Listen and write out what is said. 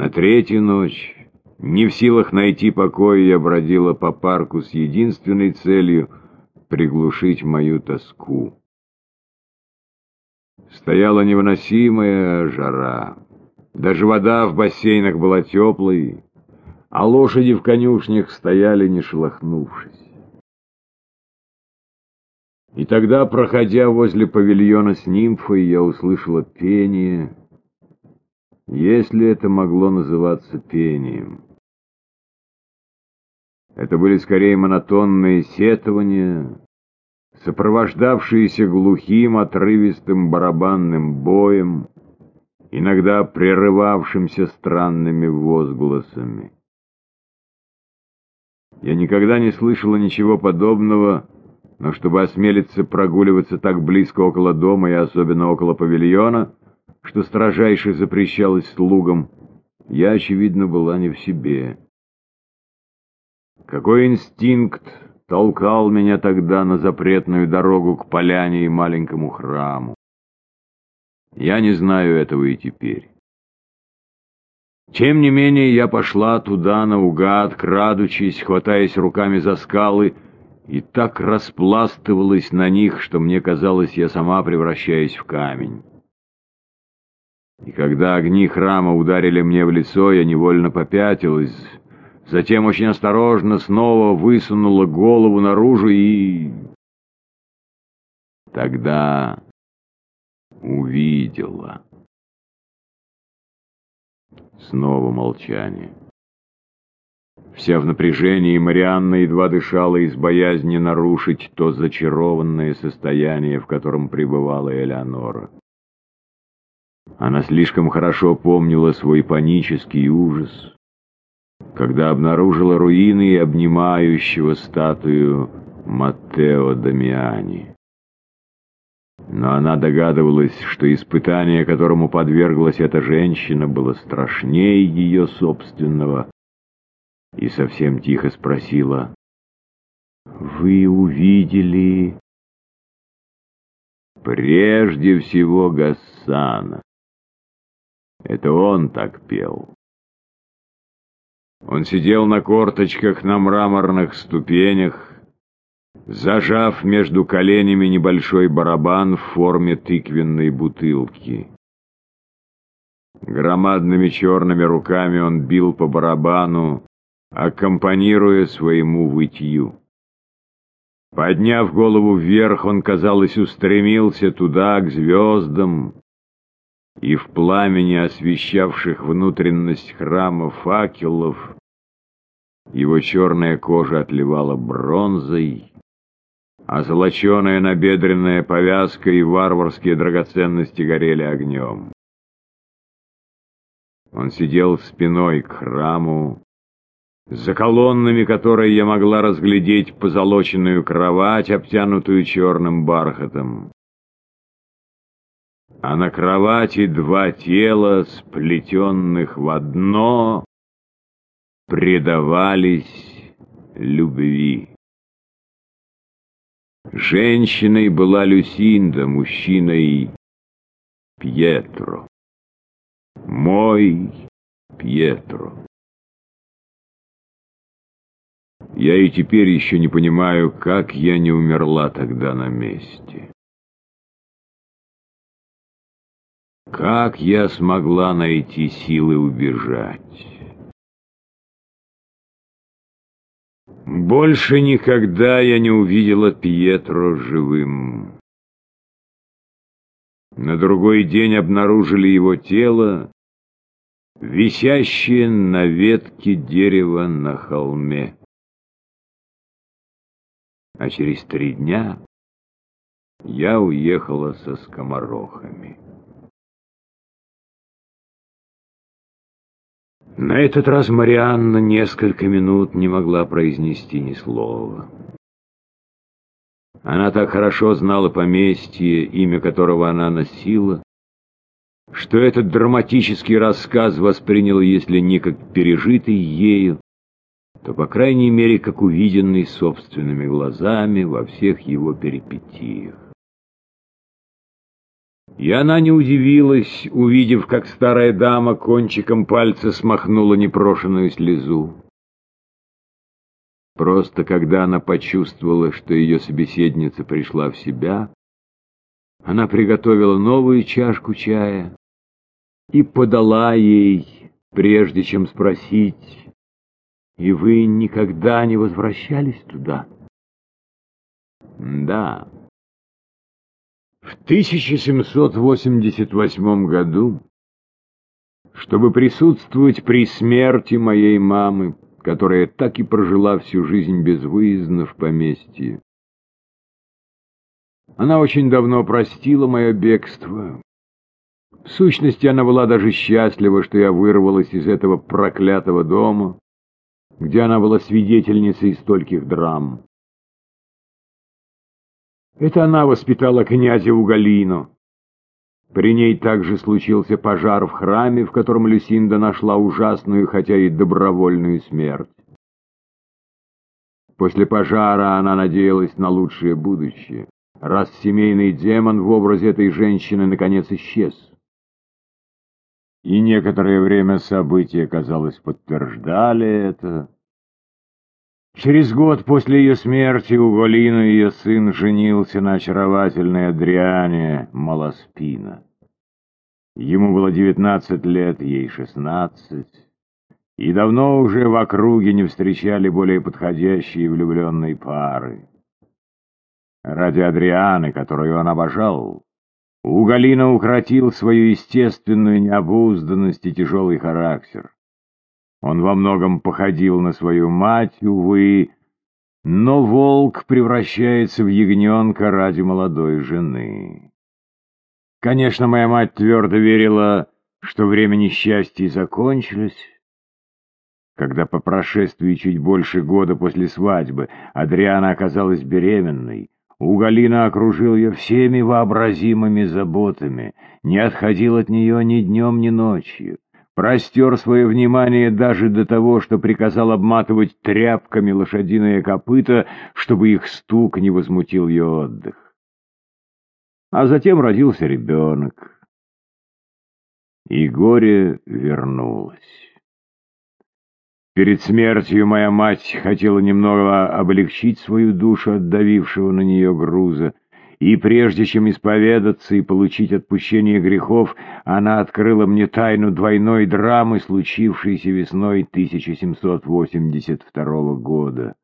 На третью ночь, не в силах найти покоя, я бродила по парку с единственной целью — приглушить мою тоску. Стояла невыносимая жара. Даже вода в бассейнах была теплой, а лошади в конюшнях стояли, не шелохнувшись. И тогда, проходя возле павильона с нимфой, я услышала пение, если это могло называться пением. Это были скорее монотонные сетования, сопровождавшиеся глухим отрывистым барабанным боем, иногда прерывавшимся странными возгласами. Я никогда не слышала ничего подобного, но чтобы осмелиться прогуливаться так близко около дома и особенно около павильона, что строжайше запрещалось слугам, я, очевидно, была не в себе. Какой инстинкт толкал меня тогда на запретную дорогу к поляне и маленькому храму? Я не знаю этого и теперь. Тем не менее, я пошла туда наугад, крадучись, хватаясь руками за скалы, и так распластывалась на них, что мне казалось, я сама превращаюсь в камень. И когда огни храма ударили мне в лицо, я невольно попятилась, затем очень осторожно снова высунула голову наружу и... Тогда увидела. Снова молчание. Вся в напряжении, Марианна едва дышала из боязни нарушить то зачарованное состояние, в котором пребывала Элеонора. Она слишком хорошо помнила свой панический ужас, когда обнаружила руины обнимающего статую Маттео Дамиани. Но она догадывалась, что испытание, которому подверглась эта женщина, было страшнее ее собственного, и совсем тихо спросила, «Вы увидели...» «Прежде всего Гассана. Это он так пел». Он сидел на корточках на мраморных ступенях, зажав между коленями небольшой барабан в форме тыквенной бутылки. Громадными черными руками он бил по барабану, аккомпанируя своему вытью. Подняв голову вверх, он, казалось, устремился туда, к звездам, и в пламени освещавших внутренность храма факелов его черная кожа отливала бронзой, а золоченая набедренная повязка и варварские драгоценности горели огнем. Он сидел спиной к храму, за колоннами которой я могла разглядеть позолоченную кровать, обтянутую черным бархатом. А на кровати два тела, сплетенных в одно, предавались любви. Женщиной была Люсинда, мужчиной Пьетро. Мой Пьетро. Я и теперь еще не понимаю, как я не умерла тогда на месте. Как я смогла найти силы убежать? Больше никогда я не увидела Пьетро живым. На другой день обнаружили его тело, висящее на ветке дерева на холме. А через три дня я уехала со скоморохами. На этот раз Марианна несколько минут не могла произнести ни слова. Она так хорошо знала поместье, имя которого она носила, что этот драматический рассказ воспринял, если не как пережитый ею, то, по крайней мере, как увиденный собственными глазами во всех его перипетиях. И она не удивилась, увидев, как старая дама кончиком пальца смахнула непрошенную слезу. Просто когда она почувствовала, что ее собеседница пришла в себя, она приготовила новую чашку чая и подала ей, прежде чем спросить, «И вы никогда не возвращались туда?» «Да». В 1788 году, чтобы присутствовать при смерти моей мамы, которая так и прожила всю жизнь безвыездно в поместье. Она очень давно простила мое бегство. В сущности, она была даже счастлива, что я вырвалась из этого проклятого дома, где она была свидетельницей стольких драм. Это она воспитала князя Угалину. При ней также случился пожар в храме, в котором Люсинда нашла ужасную, хотя и добровольную смерть. После пожара она надеялась на лучшее будущее, раз семейный демон в образе этой женщины наконец исчез. И некоторое время события, казалось, подтверждали это. Через год после ее смерти у Голина ее сын женился на очаровательной Адриане Малоспина. Ему было девятнадцать лет, ей шестнадцать, и давно уже в округе не встречали более подходящие влюбленные пары. Ради Адрианы, которую он обожал, Уголина укротил свою естественную необузданность и тяжелый характер. Он во многом походил на свою мать, увы, но волк превращается в ягненка ради молодой жены. Конечно, моя мать твердо верила, что время несчастья закончилось, когда по прошествии чуть больше года после свадьбы Адриана оказалась беременной, Уголина окружил ее всеми вообразимыми заботами, не отходил от нее ни днем, ни ночью простер свое внимание даже до того, что приказал обматывать тряпками лошадиные копыта, чтобы их стук не возмутил ее отдых. А затем родился ребенок, и горе вернулось. Перед смертью моя мать хотела немного облегчить свою душу от давившего на нее груза, и прежде чем исповедаться и получить отпущение грехов, она открыла мне тайну двойной драмы, случившейся весной 1782 года.